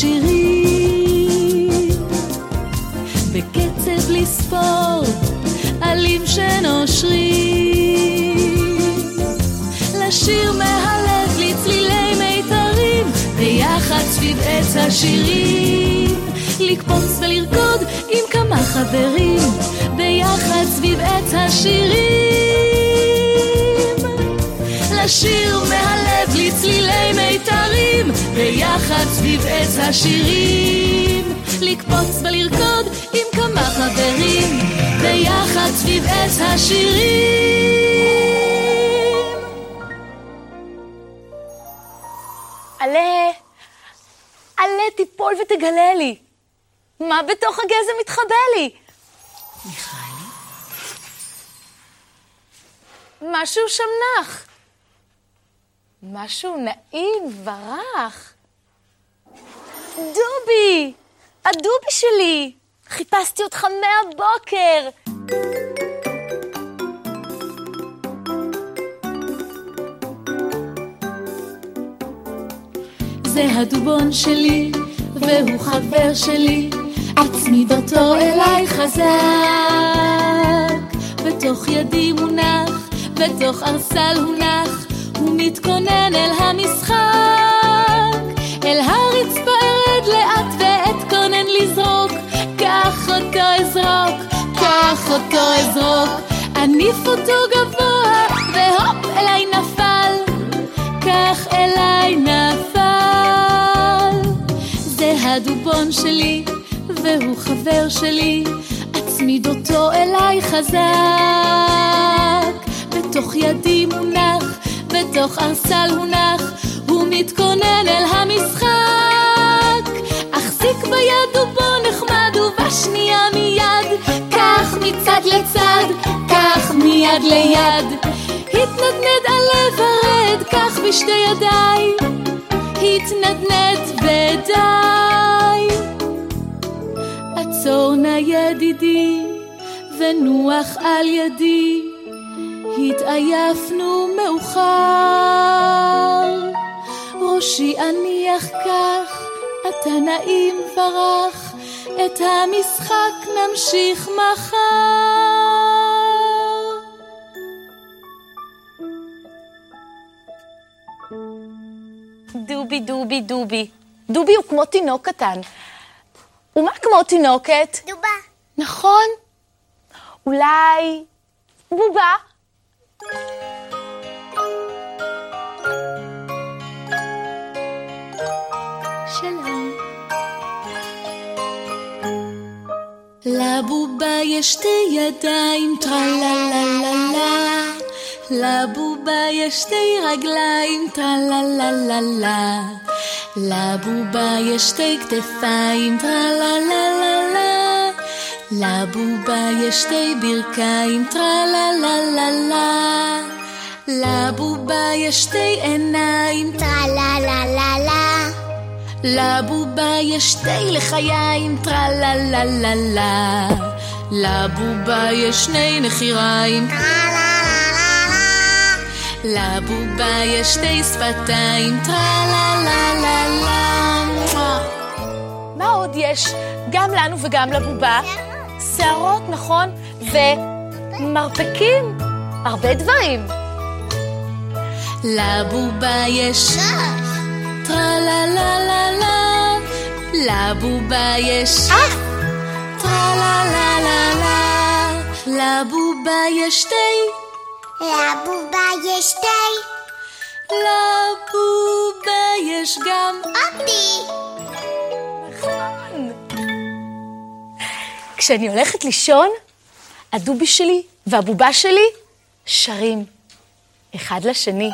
שירים בקצב לספור עלים שנושרים. לשיר מהלב לצלילי מיתרים ביחד סביב עץ השירים. לקפוץ ולרקוד עם כמה חברים ביחד סביב עץ השירים. לשיר מהלב ביחד סביב עץ השירים. לקפוץ ולרקוד עם כמה חברים, ביחד סביב עץ השירים. עלה, עלה תיפול ותגלה לי. מה בתוך הגזם מתחבא לי? מיכאלי? משהו שם נח. משהו נעים ורך. דובי! הדובי שלי! חיפשתי אותך מהבוקר! זה הדובון שלי, והוא חבר שלי, הצמיד אותו אליי חזק. בתוך ידי מונח, בתוך ארסל הונח, הוא מתכונן אל המשחק. אותו אזרוק, אניף אותו גבוה, והופ אליי נפל, קח אליי נפל. זה הדובון שלי, והוא חבר שלי, אצמיד אותו אליי חזק. בתוך ידי מונח, בתוך ארסל הונח, הוא מתכונן אל המשחק. אחזיק ביד דובון נחמד, ובשנייה מיד, לצד, קח מיד ליד. התנדנד עלה ורד, קח בשתי ידיי, התנדנד ודי. עצור נא ידידי, ונוח על ידי, התעייפנו מאוחר. ראשי אניח כך, אתה נעים ורח, את המשחק נמשיך מחר. דובי, דובי, דובי. דובי הוא כמו תינוק קטן. ומה כמו תינוקת? דובה. נכון. אולי בובה? לבובה יש שתי ידיים, טרללללה. לבובה יש שתי רגליים, טרללללה. לבובה יש שתי כתפיים, טרללללה. לבובה יש שתי ברכיים, טרללללה. לבובה יש שתי עיניים, טרללללה. לבובה יש שתי לחיים, טרללללה. לבובה יש שני נחיריים, טרללללה. לבובה יש שתי שפתיים, טרללללה. מה עוד יש? גם לנו וגם לבובה? שערות, נכון? ומרפקים. הרבה דברים. לבובה יש לבובה יש אה! טרללללה. לבובה יש שתי לבובה יש שתי לבובה יש גם אותי. כשאני הולכת לישון, הדובי שלי והבובה שלי שרים אחד לשני.